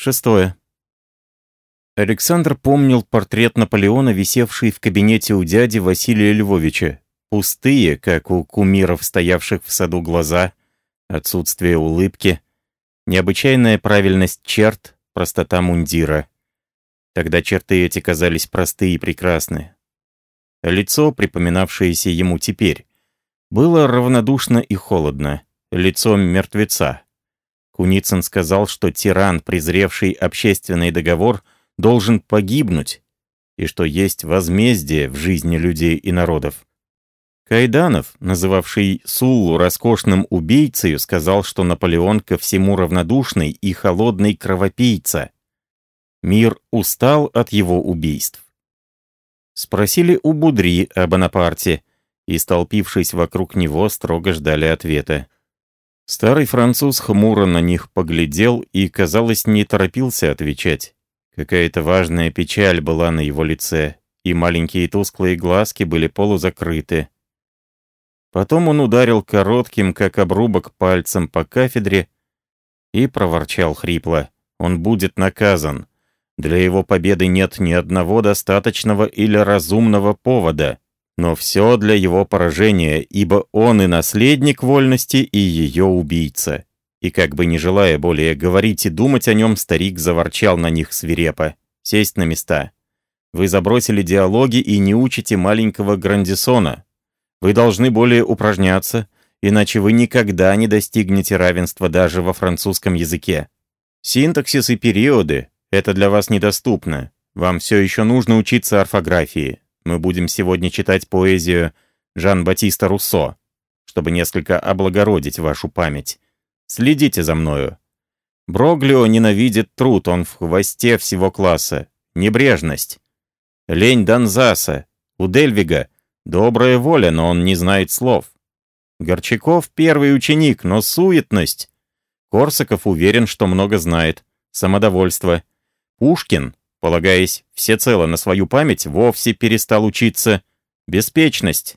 Шестое. Александр помнил портрет Наполеона, висевший в кабинете у дяди Василия Львовича. Пустые, как у кумиров, стоявших в саду глаза, отсутствие улыбки, необычайная правильность черт, простота мундира. Тогда черты эти казались простые и прекрасны. Лицо, припоминавшееся ему теперь, было равнодушно и холодно, лицом мертвеца. Куницын сказал, что тиран, презревший общественный договор, должен погибнуть, и что есть возмездие в жизни людей и народов. Кайданов, называвший Суллу роскошным убийцей, сказал, что Наполеон ко всему равнодушный и холодный кровопийца. Мир устал от его убийств. Спросили у Будри о Бонапарте, и, столпившись вокруг него, строго ждали ответа. Старый француз хмуро на них поглядел и, казалось, не торопился отвечать. Какая-то важная печаль была на его лице, и маленькие тусклые глазки были полузакрыты. Потом он ударил коротким, как обрубок, пальцем по кафедре и проворчал хрипло. Он будет наказан. Для его победы нет ни одного достаточного или разумного повода. Но все для его поражения, ибо он и наследник вольности, и ее убийца. И как бы не желая более говорить и думать о нем, старик заворчал на них свирепо. «Сесть на места. Вы забросили диалоги и не учите маленького Грандисона. Вы должны более упражняться, иначе вы никогда не достигнете равенства даже во французском языке. Синтаксис и периоды — это для вас недоступно. Вам все еще нужно учиться орфографии. Мы будем сегодня читать поэзию Жан-Батиста Руссо, чтобы несколько облагородить вашу память. Следите за мною. Броглио ненавидит труд, он в хвосте всего класса. Небрежность. Лень Донзаса. У Дельвига добрая воля, но он не знает слов. Горчаков первый ученик, но суетность. Корсаков уверен, что много знает. Самодовольство. Пушкин, полагаясь всецело на свою память, вовсе перестал учиться. Беспечность.